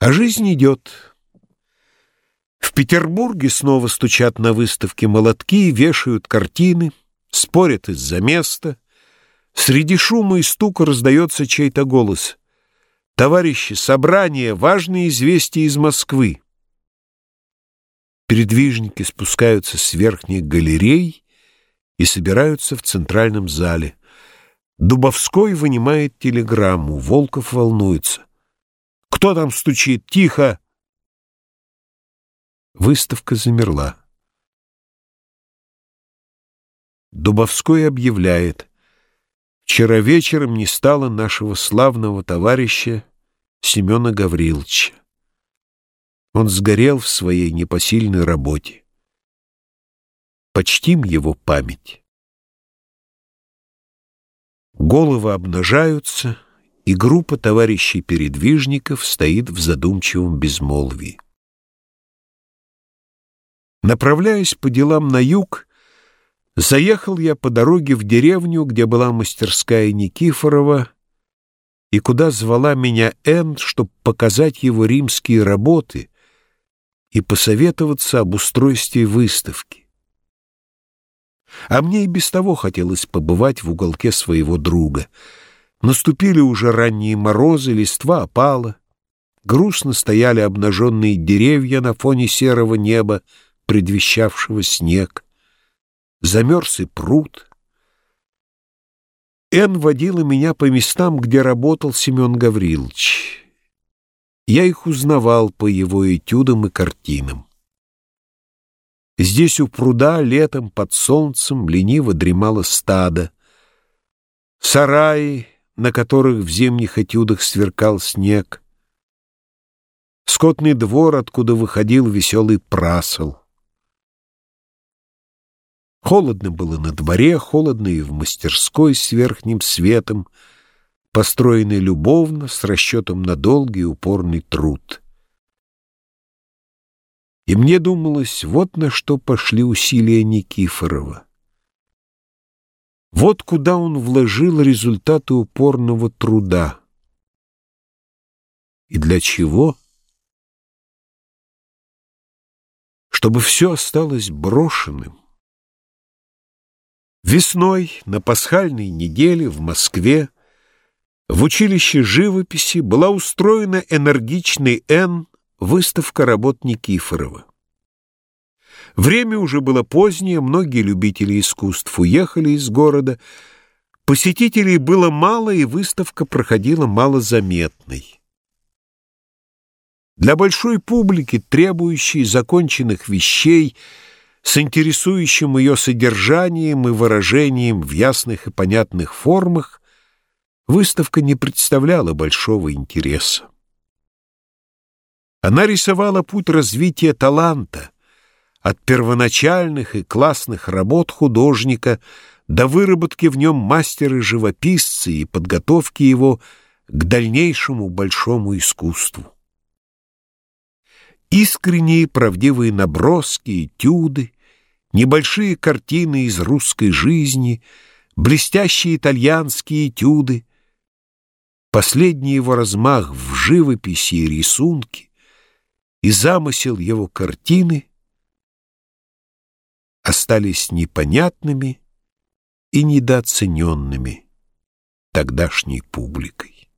А жизнь идет. В Петербурге снова стучат на выставке молотки, вешают картины, спорят из-за места. Среди шума и стука раздается чей-то голос. «Товарищи, собрание, важные известия из Москвы». Передвижники спускаются с верхних галерей и собираются в центральном зале. Дубовской вынимает телеграмму, Волков волнуется. Кто там стучит? Тихо!» Выставка замерла. Дубовской объявляет. «Вчера вечером не стало нашего славного товарища Семена Гавриловича. Он сгорел в своей непосильной работе. Почтим его память». Головы обнажаются — и группа товарищей-передвижников стоит в задумчивом безмолвии. Направляясь по делам на юг, заехал я по дороге в деревню, где была мастерская Никифорова, и куда звала меня Энн, чтобы показать его римские работы и посоветоваться об устройстве выставки. А мне и без того хотелось побывать в уголке своего друга — Наступили уже ранние морозы, листва опала. Грустно стояли обнаженные деревья на фоне серого неба, предвещавшего снег. Замерз и пруд. Эн водила меня по местам, где работал Семен Гаврилович. Я их узнавал по его этюдам и картинам. Здесь у пруда летом под солнцем лениво дремало стадо. Сараи, на которых в зимних этюдах сверкал снег, скотный двор, откуда выходил веселый прасол. Холодно было на дворе, холодно и в мастерской с верхним светом, построенной любовно, с расчетом на долгий упорный труд. И мне думалось, вот на что пошли усилия Никифорова. Вот куда он вложил результаты упорного труда. И для чего? Чтобы все осталось брошенным. Весной на пасхальной неделе в Москве в училище живописи была устроена энергичный Н выставка работ Никифорова. Время уже было позднее, многие любители искусств уехали из города. Посетителей было мало, и выставка проходила малозаметной. Для большой публики, требующей законченных вещей, с интересующим ее содержанием и выражением в ясных и понятных формах, выставка не представляла большого интереса. Она рисовала путь развития таланта, от первоначальных и классных работ художника до выработки в нем мастера-живописца и подготовки его к дальнейшему большому искусству. Искренние правдивые наброски, этюды, небольшие картины из русской жизни, блестящие итальянские этюды, последний его размах в живописи и рисунке и замысел его картины — остались непонятными и недооцененными тогдашней публикой.